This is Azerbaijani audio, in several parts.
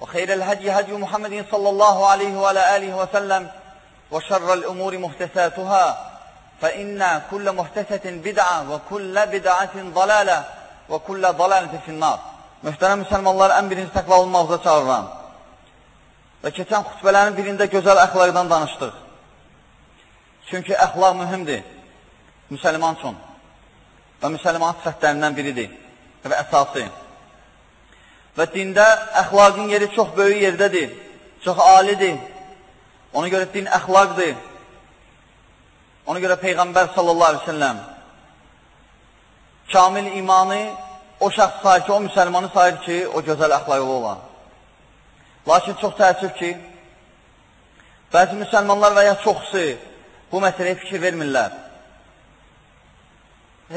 وخير الهدي هدي محمد صلى الله عليه وعلى آله وسلم وشر الأمور محدثاتها فإن كل محدثة بدعة وكل بدعة ضلالة وكل ضلالة في النار Mühtərəm müsəlmanlar, ən birinci təqva olmağıza çağırıram. Və keçən xütbələrin birində gözəl əxlaqdan danışdıq. Çünki əxlaq mühümdir müsəlman üçün və müsəlman sifətlərindən biridir və əsası. Və dində əxlaqın yeri çox böyük yerdədir, çox alidir. Ona görə din əxlaqdır. Ona görə Peyğəmbər sallallahu aleyhi ve selləm kamil imanı o şəxs sayır ki, o müsəlmanı sayır ki, o gözəl əxlaqlı olan. Lakin çox təəssüf ki, bəzi müsəlmanlar və ya çoxsu bu məsələyə fikir vermirlər.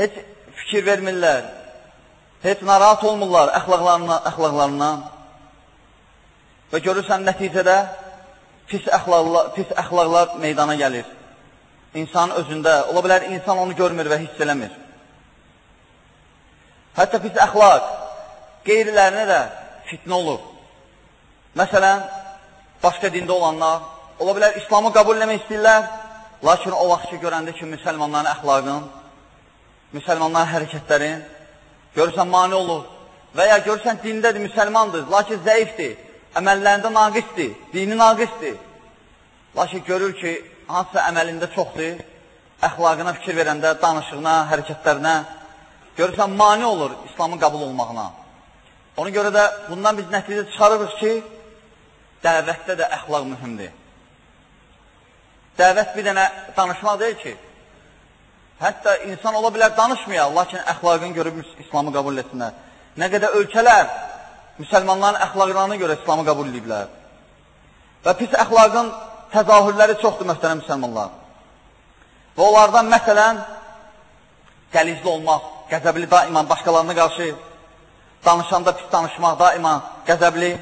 Heç fikir vermirlər. Heç narahat olmurlar əxlaqlarına, əxlaqlarından. Və görürsən nəticədə pis əxlaqlar, pis əxlaqlar meydana gəlir. İnsanın özündə, ola bilər insan onu görmür və hiss eləmir. Hətta pis əxlaq qeyrilərinə də fitnə olur. Məsələn, başqa dində olanlar, ola bilər İslamı qəbul eləmək istəyirlər, lakin o vaxt ki, görəndə ki, müsəlmanların əxlaqın, müsəlmanların hərəkətlərin, görürsən, mani olur. Və ya görürsən, dindədir, müsəlmandır, lakin zəifdir, əməllərində naqisdir, dini naqisdir. Lakin görür ki, hansısa əməlində çoxdur, əxlaqına fikir verəndə, danışığına, hərəkətlərinə, görürsən, mani olur İslamın qəbul olmağına. Ona görə də bundan biz nəticə çıxarırıq ki, dəvətdə də əxlaq mühümdir. Dəvət bir dənə danışmaq deyil ki, hətta insan ola bilər danışmaya, lakin əxlaqını görüb İslamı qəbul etsinlər. Nə qədər ölkələr müsəlmanların əxlaqlarına görə İslamı qəbul ediblər. Və pis əxlaqın təzahürləri çoxdur mühtərəm müsəlmanlar. Və onlardan məsələn, qəlizli olmaq, qəzəbli daima başqalarına qarşı, danışanda pis danışmaq daima qəzəbli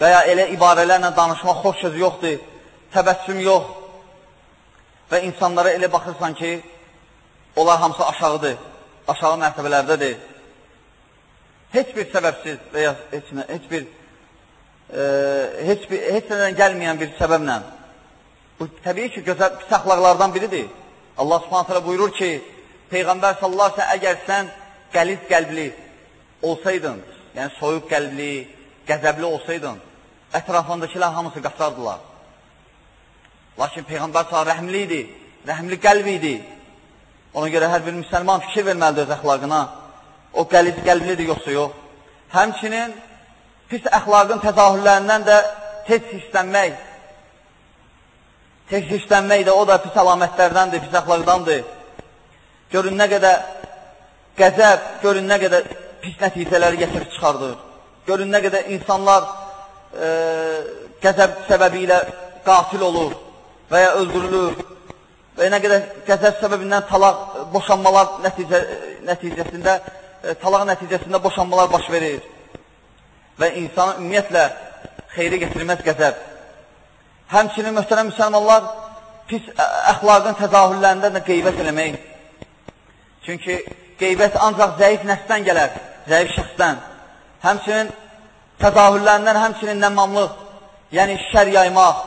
və ya elə ibarələrlə danışmaq xoş sözü yoxdur, təbəssüm yox və insanlara elə baxırsan ki, onlar hamısı aşağıdır, aşağı mərtəbələrdədir. Heç bir səbəbsiz və ya heç, heç bir e, heç, bir, heç nədən gəlməyən bir səbəblə bu təbii ki, gözəl pis əxlaqlardan biridir. Allah subhanətələ buyurur ki, Peyğəmbər sallallahu aleyhi əgər sən qəliz qəlbli olsaydın, yəni soyuq qəlbli, qəzəbli olsaydın, ətrafındakilər hamısı qaçardılar. Lakin Peyğəmbər sallallahu rəhmli idi, rəhmli qəlb idi. Ona görə hər bir müsəlman fikir verməlidir öz əxlaqına. O qəliz qəlblidir, yoxsa yox. Həmçinin pis əxlaqın təzahürlərindən də tez hissənmək, tez hissənmək də o da pis əlamətlərdəndir, pis əxlaqdandır. Görün nə qədər qəzəb, görün nə qədər pis nəticələri gətirib çıxardır. Görün nə qədər insanlar e, qəzəb səbəbi ilə qatil olur və ya öldürülür və nə qədər qəzəb səbəbindən talaq, boşanmalar nəticə, nəticəsində, e, talaq nəticəsində boşanmalar baş verir və insana ümumiyyətlə xeyri getirməz qəzəb. Həmçinin möhtərəm müsəlmanlar pis əxlaqın təzahürlərində də qeybət eləmək. Çünki qeybət ancaq zəif nəsdən gələr, zəif şəxsdən. Həmçinin təzahürlərindən həmçinin nəmmamlıq, yəni şər yaymaq,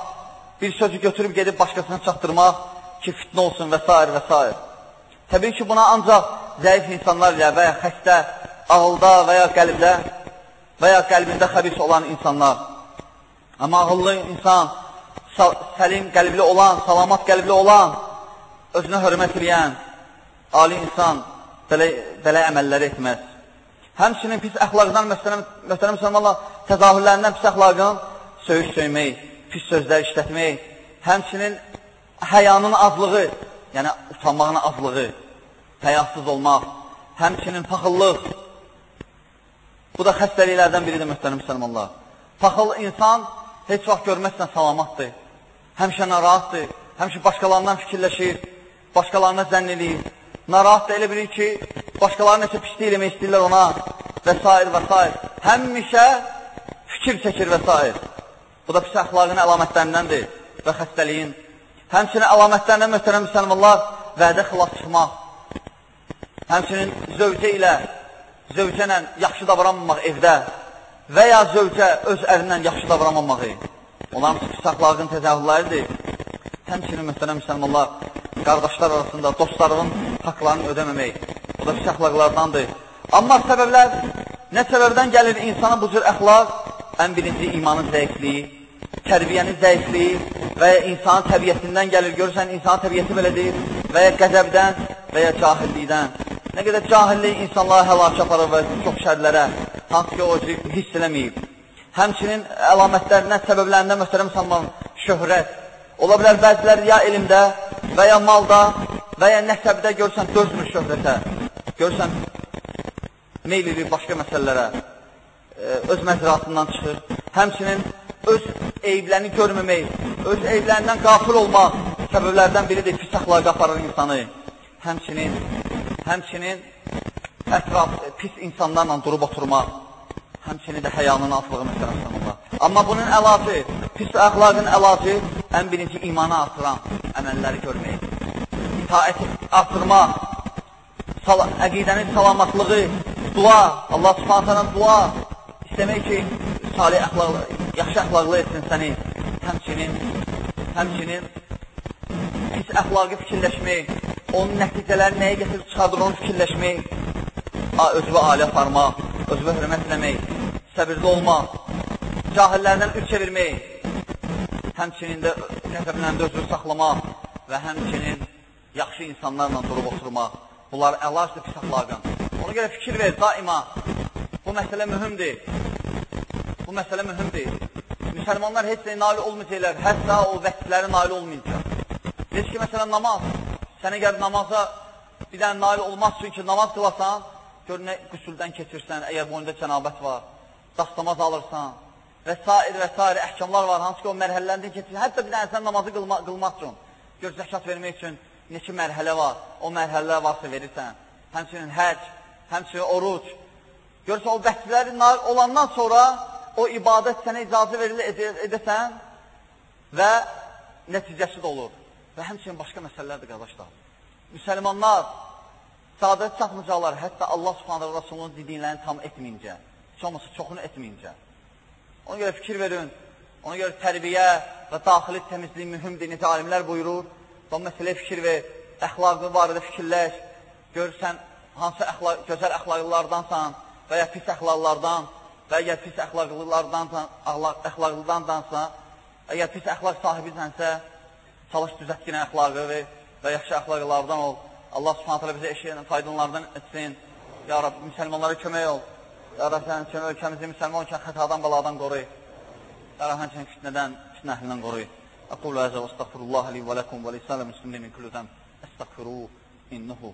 bir sözü götürüb gedib başqasına çatdırmaq ki, fitnə olsun və s. və s. Təbii ki, buna ancaq zəif insanlar ilə və ya xəstə, ağılda və ya qəlbdə və ya qəlbində xəbis olan insanlar Amma ağıllı insan, səlim qəlbli olan, salamat qəlbli olan, özünə hörmət edən, ali insan belə, belə əməlləri etməz. Həmçinin pis əxlaqdan, möhtərəm müsəlmanlar, təzahürlərindən pis əxlaqın söyüş söymək, pis sözlər işlətmək, həmçinin həyanın azlığı, yəni utanmağın azlığı, həyasız olmaq, həmçinin paxıllıq. Bu da xəstəliklərdən biridir, möhtərəm müsəlmanlar. Paxıl insan heç vaxt görməzsən salamatdır, həmişə narahatdır, həmişə başqalarından fikirləşir, başqalarına zənn edir, narahat da elə bilir ki, başqaları nəsə pislik eləmək istəyirlər ona və s. və s. Həmişə fikir çəkir və s. Bu da pis əxlaqın əlamətlərindəndir və xəstəliyin. Həmçinin əlamətlərindən möhtərəm müsəlmanlar vədə xilas çıxmaq. Həmçinin zövcə ilə, zövcə ilə yaxşı davranmamaq evdə və ya zövcə öz ərindən yaxşı davranmamağı. Onların pis əxlaqın təzahürləridir. Həmçinin möhtərəm müsəlmanlar qardaşlar arasında dostlarının haqlarını ödəməmək. Bu da pis əxlaqlardandır. Amma səbəblər, nə səbəbdən gəlir insana bu cür əxlaq? Ən birinci imanın zəifliyi, tərbiyənin zəifliyi və ya insanın təbiyyətindən gəlir. Görürsən, insanın təbiyyəti belədir və ya qəzəbdən və ya cahillikdən. Nə qədər cahillik insanları həlakə aparır və çox şərlərə, hansı ki, o hiss eləməyib. Həmçinin əlamətlərindən, səbəblərindən möhtərəm sanmaq şöhrət. Ola bilər bəziləri ya elmdə və ya malda və ya nəsəbdə görsən dözmür şöhrətə. Görsən meyl edir başqa məsələlərə, öz məzratından çıxır. Həmçinin öz eyiblərini görməmək, öz eyiblərindən qafil olmaq səbəblərdən biridir, pis əxlaqa aparır insanı. Həmçinin, həmçinin ətraf pis insanlarla durub oturmaq, həmçinin də həyanın azlığı məsələsinə Amma bunun əlacı, pis əxlaqın əlacı ən birinci imanı artıran əməlləri görmək, itaəti artırmaq, sal əqidənin salamatlığı, dua, Allah subhanətənə dua, istəmək ki, salih əxlaqlı, yaxşı əxlaqlı etsin səni, həmçinin, həmçinin pis əxlaqı fikirləşmək, onun nəticələri nəyə gətirib çıxardır, onu fikirləşmək, özünü alə aparmaq, özünü hörmət eləmək, səbirli olmaq, cahillərdən üç çevirmək, həmçinin də qəzəbləndə özünü saxlamaq və həmçinin yaxşı insanlarla durub oturmaq. Bunlar əlacdır pis əxlaqın. Ona görə fikir ver daima. Bu məsələ mühümdir. Bu məsələ mühümdir. Müsəlmanlar heç nəyə nail olmayacaqlar, hətta o vəqtləri nail olmayacaq. Heç ki, məsələn, namaz. Sən əgər namaza bir dənə nail olmaz üçün ki, namaz qılasan, gör nə qüsüldən keçirsən, əgər boyunda cənabət var dastamaz alırsan və s. və s. əhkamlar var, hansı ki o mərhələlərini keçir. Hətta bir dənə sən namazı qılma, qılmaq üçün, gör zəkat vermək üçün neçə mərhələ var, o mərhələlər varsa verirsən. Həmçinin həc, həmçinin oruc. Görürsən, o vəhdləri olandan sonra o ibadət sənə icazə verilir ed edəsən və nəticəsi də olur. Və həmçinin başqa məsələlərdir, qardaşlar. Müsəlmanlar sadət çatmayacaqlar, hətta Allah subhanə və Rasulunun dediklərini tam etməyincə. Heç olmasa çoxunu etməyincə. Ona görə fikir verin. Ona görə tərbiyə və daxili təmizlik mühümdir. Necə alimlər buyurur. O məsələyə fikir ver. Əxlaqı barədə fikirləş. Görürsən, hansı əxlaq, gözəl əxlaqlılardansan və ya pis əxlaqlardan və ya pis əxlaqlılardansan, əxlaqlıdandansa, əgər pis əxlaq sahibisənsə, çalış düzətkinə əxlaqı ver və yaxşı əxlaqlardan ol. Allah subhanətələ bizə eşəyən faydalardan etsin. Ya Rabbi, müsəlmanlara kömək ol. Ya Rab, sənin üçün ölkəmizi müsəlman olkən xətadan, baladan qoruy. Ya Rab, həmçinin fitnədən, fitnə əhlindən qoruy. Aqul və estəğfirullah li və ləkum və lisələ müslimin min kullu zəm. Estəğfiru innehu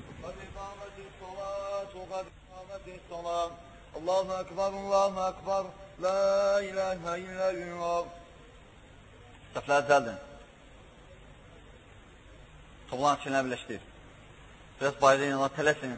قد قامت الصلاة قد قامت الصلاة الله أكبر الله أكبر لا إله إلا الله Səhvlər düzəldin. Toplanın içinə birləşdir. Biraz bayrağı ilə tələsin.